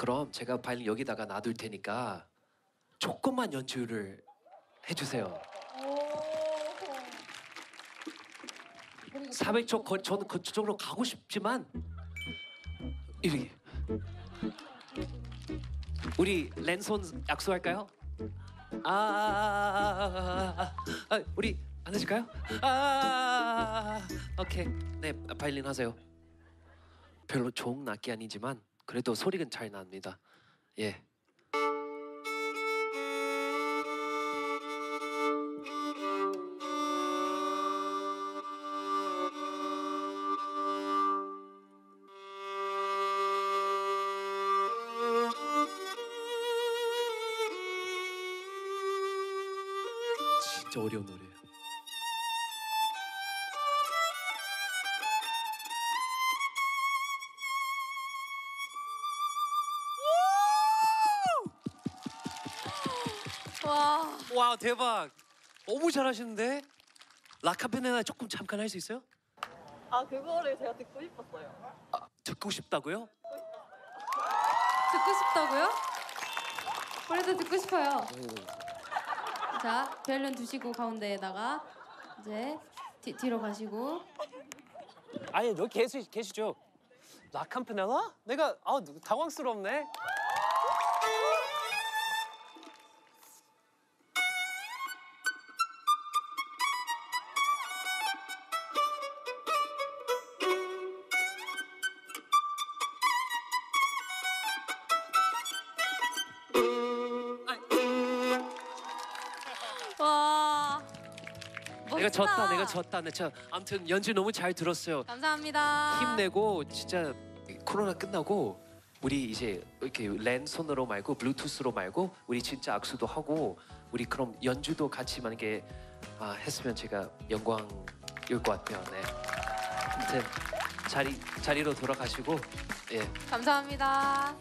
그럼 제가 바이올린 여기다가 놔둘 테니까 조금만 연주를 해주세요. 400초 거, 저는 그쪽으로 가고 싶지만 이렇게 우리 랜손 약속할까요? 아, 아, 아, 아, 아, 아, 우리 안 하실까요? 아, 아, 아, 오케이 네 바이올린 하세요. 별로 좋은 악기 아니지만 그래도 소리는 잘 납니다. 예. 진짜 어려운 노래예요. 와. 와 대박. 너무 잘하시는데 라카페네나 조금 잠깐 할 수 있어요? 아 그거를 제가 듣고 싶었어요. 아, 듣고 싶다고요? 듣고 싶다고요? 우리도 듣고 싶어요. 자, 벨룬 두시고 가운데에다가 이제 뒤, 뒤로 가시고 아니 여기 계시, 계시죠? 라캄페넬라? 내가 아 당황스럽네. 와. 멋있다. 내가 졌다, 내가 졌다. 내 참, 아무튼 연주 너무 잘 들었어요. 감사합니다. 힘내고 진짜 코로나 끝나고 우리 이제 이렇게 랜손으로 말고 블루투스로 말고 우리 진짜 악수도 하고 우리 그럼 연주도 같이 만약에 아, 했으면 제가 영광일 것 같아요. 네. 아무튼 자리 자리로 돌아가시고 예. 감사합니다.